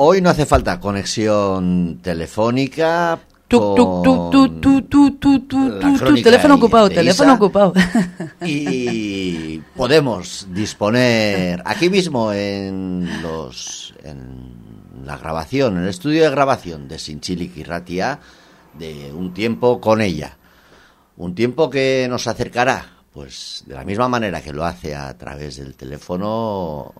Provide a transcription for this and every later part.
Hoy no hace falta conexión telefónica. La tuk, crónica teléfono ocupado, teléfono Isa. ocupado. Y podemos disponer aquí mismo en los en la grabación, en el estudio de grabación de Ratia, de un tiempo con ella. Un tiempo que nos acercará, pues de la misma manera que lo hace a través del teléfono,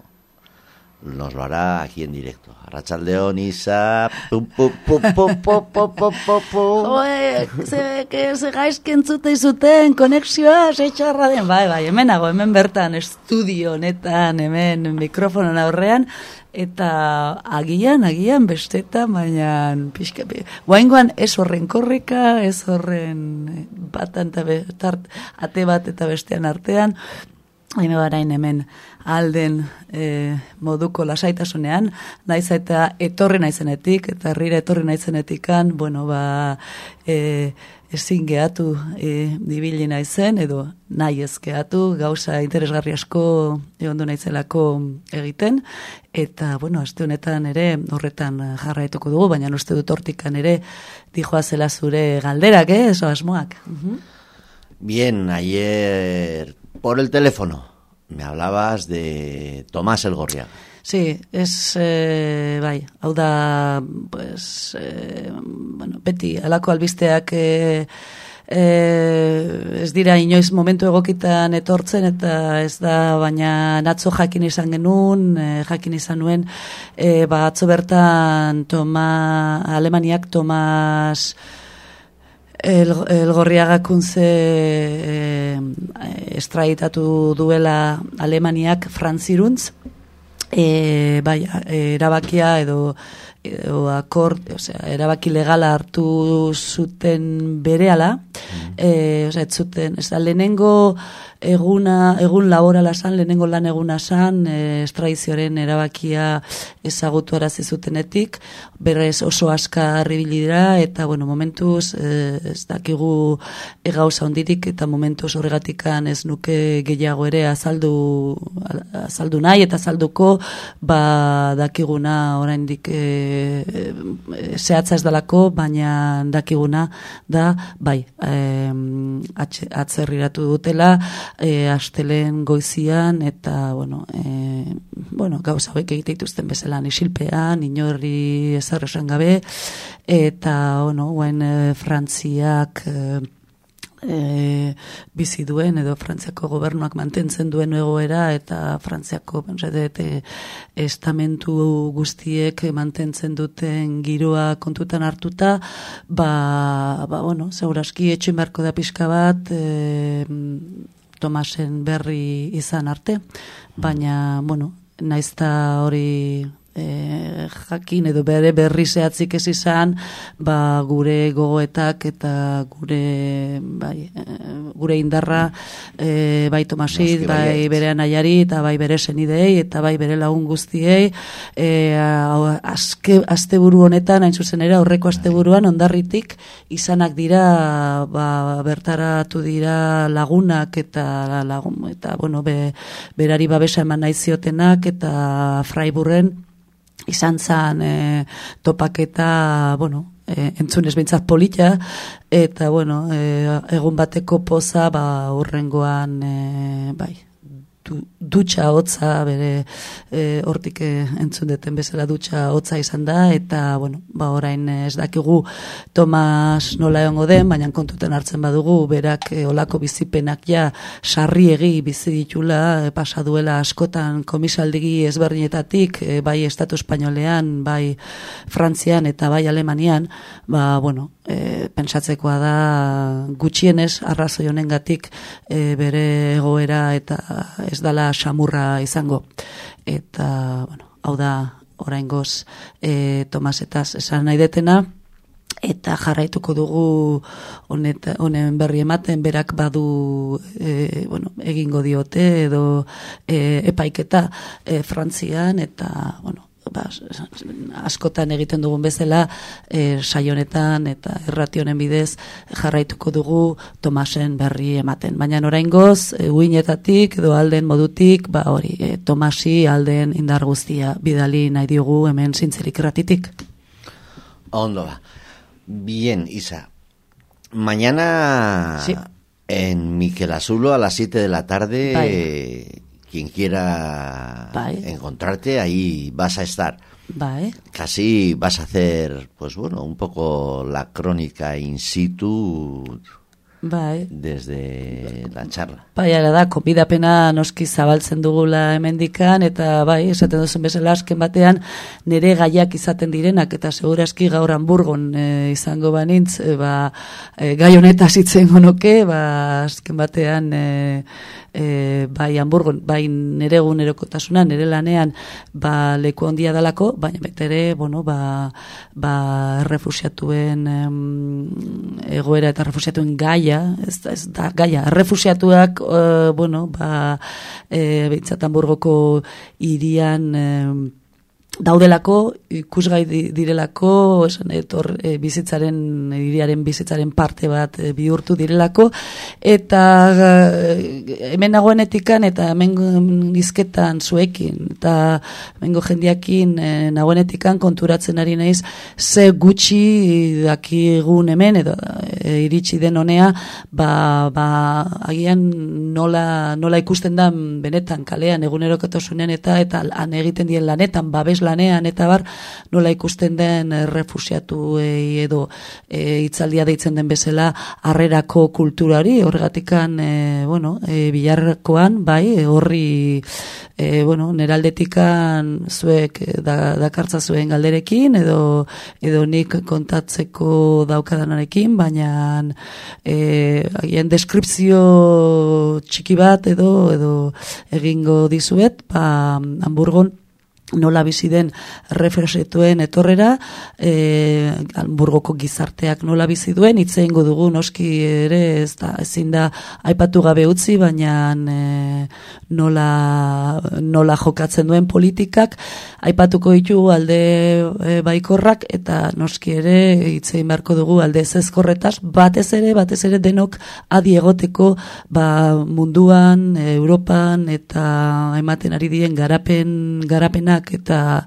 nos lo hará aquí en directo. Arrachaldeón, Isa. Pum, pum, pum, pum, pum, pum, pum, pum, pum. Joe, ze, que ze gaizki entzute izuten, konexioa, ze txarra den, bai, bai, hemen nago, hemen bertan, estudio honetan, hemen mikrofonon aurrean, eta agian, agian bestetan, baina pixka, guaingoan ez horren korrika, ez horren batan eta be- tart, ate bat eta bestean artean, Haine barain hemen alden e, moduko lasaitasunean, naiz eta etorri naizenetik, eta herrira etorri naizenetikan, bueno, ba, e, ezin gehatu e, dibili naizen, edo nahi ez gehatu, gauza interesgarri asko egondu naizelako egiten, eta, bueno, aste honetan ere horretan jarraituko dugu, baina uste dut hortikan ere dijoa zela zure galderak, eh, eso asmoak. Bien, ayer por el teléfono me hablabas de Tomás El Gorriaga. Sí, es, eh, bai, hau da, pues, eh, bueno, beti, alako albisteak eh, eh, ez dira inoiz momentu egokitan etortzen eta ez da, baina natzo jakin izan genuen, eh, jakin izan nuen, eh, ba, atzo bertan Toma, Alemaniak Tomas El, el gorriagakuntze eh, estraitatu duela Alemaniak frantziruntz, e, bai, erabakia edo, edo akord, osea, erabaki legala hartu zuten berehala, e, osea, ez zuten, ez da, lehenengo eguna, egun laborala san, lehenengo lan eguna san, e, estraizioaren erabakia ezagutu arazi zutenetik, berrez oso aska ibili dira, eta, bueno, momentuz, e, ez dakigu e, gauza ondirik, eta momentuz horregatikan ez nuke gehiago ere azaldu, azaldu nahi, eta azalduko, ba, dakiguna oraindik e, e, zehatza ez dalako, baina dakiguna da, bai, e, atzerriratu dutela, e, astelen goizian, eta, bueno, e, bueno, gauza hauek egite dituzten bezala isilpean, inorri ezer esan gabe, eta, bueno, guen e, Frantziak... E, e, bizi duen edo Frantziako gobernuak mantentzen duen egoera eta Frantziako pentsatet e, estamentu guztiek mantentzen duten giroa kontutan hartuta ba, ba bueno, segurazki etxin beharko da pixka bat e, Tomasen berri izan arte. Baina, bueno, naizta hori e, jakin edo bere berri zehatzik ez izan, ba, gure gogoetak eta gure bai, e, gure indarra e, bai Tomasit, bai bere anaiari eta bai bere senidei eta bai bere lagun guztiei. E, azke, asteburu honetan hain zuzen ere aurreko asteburuan ondarritik izanak dira ba, bertaratu dira lagunak eta lagun eta bueno be, berari babesa eman nahi ziotenak eta Freiburgen izan zan e, topaketa, bueno, e, entzunez bintzat polita, eta, bueno, e, egun bateko poza, ba, urrengoan, e, bai, du, dutxa hotza, bere, e, hortik e, entzun deten bezala dutxa hotza izan da, eta, bueno, ba, orain ez dakigu Tomas nola egongo den, baina kontuten hartzen badugu, berak e, olako bizipenak ja sarriegi bizi ditula, e, pasa duela askotan komisaldegi ezberdinetatik, e, bai Estatu Espainolean, bai Frantzian eta bai Alemanian, ba, bueno, e, pensatzekoa da gutxienez arrazoi honengatik e, bere egoera eta ez dala xamurra izango. Eta, bueno, hau da oraingoz e, Tomasetaz esan nahi detena, eta jarraituko dugu honet, honen berri ematen berak badu e, bueno, egingo diote edo e, epaiketa e, Frantzian eta bueno, ba, askotan egiten dugun bezala, e, saionetan eta errationen bidez jarraituko dugu Tomasen berri ematen. Baina orain goz, e, uinetatik edo alden modutik, ba hori, e, Tomasi alden indar guztia bidali nahi diogu hemen zintzerik erratitik. Ondo ba. Bien, Isa. Mañana en Miquel Azulo a las 7 de la tarde quien quiera encontrarte, ahí vas a estar. Casi vas a hacer, pues bueno, un poco la crónica in situ Bai. Desde la charla. Bai, ara da, konbidapena noski zabaltzen dugula hemendikan eta bai, esaten duzen bezala asken batean, nere gaiak izaten direnak, eta segurazki gaur hamburgon e, izango banintz, e, ba, e, gai honetaz itzen gonoke, ba, asken batean, e, e, bai hamburgon, bai nere erokotasuna, nere lanean, ba, leku handia dalako, baina betere, bueno, ba, ba refusiatuen em, egoera eta refusiatuen gaia, ez da, ez da gaia, refusiatuak, e, bueno, ba, e, hamburgoko irian, daudelako ikusgai direlako esan etor e, bizitzaren iriaren bizitzaren parte bat e, bihurtu direlako. Eta e, hemen nagoenetikan eta hemen gizketan zuekin eta hemengo jendiakin e, nagoenetikan konturatzen ari naiz ze gutxi dakigun hemen edo e, iritsi den honea ba, ba agian nola, nola ikusten da benetan kalean egunerokotasunean eta eta han egiten dien lanetan babes lanean eta bar nola ikusten den e, refusiatu edo e, itzaldia deitzen den bezala harrerako kulturari horregatikan e, bueno, e, bilarkoan bai horri e, bueno, neraldetikan zuek da, dakartza zuen galderekin edo edo nik kontatzeko daukadanarekin baina e, agian deskripzio txiki bat edo edo egingo dizuet ba, hamburgon nola bizi den refresetuen etorrera, e, Hamburgoko gizarteak nola bizi duen, hitze ingo dugu noski ere ez da, ezin da aipatu gabe utzi, baina e, nola, nola jokatzen duen politikak, aipatuko ditu alde e, baikorrak, eta noski ere hitze beharko dugu alde ezkorretaz, batez ere, batez ere denok adi egoteko ba, munduan, Europan, eta ematen ari dien garapen, garapena eta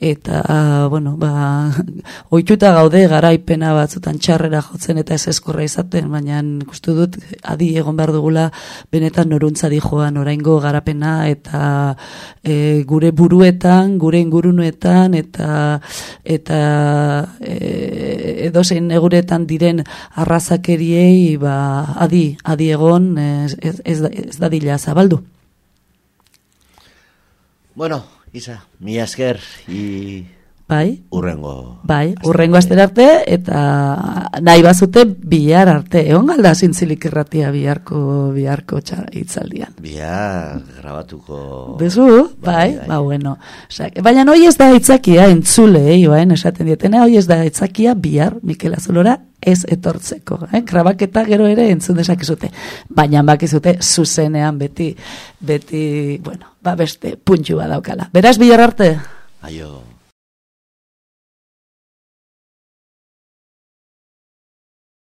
eta bueno ba ohituta gaude garaipena batzutan txarrera jotzen eta ez eskorra izaten baina ikustu dut adi egon behar dugula benetan noruntza di joan oraingo garapena eta e, gure buruetan gure ingurunetan eta eta e, edozein eguretan diren arrazakeriei ba adi adi egon ez, ez, ez, ez da dila zabaldu. Bueno, Isa, mi asker y bai urrengo bai urrengo aster arte eta nahi bazute bihar arte egon galda zintzilik irratia biharko biharko hitzaldian bihar grabatuko bezu bai, bai, bai. ba bueno Osa, baina hoi ez da hitzakia entzule eh, joaen esaten dietena hoi ez da hitzakia bihar Mikel Azolora ez etortzeko, eh? grabaketa gero ere entzun dezakezute, baina bakizute zuzenean beti, beti, bueno, ba beste puntxua daukala. Beraz, bilar arte? Aio.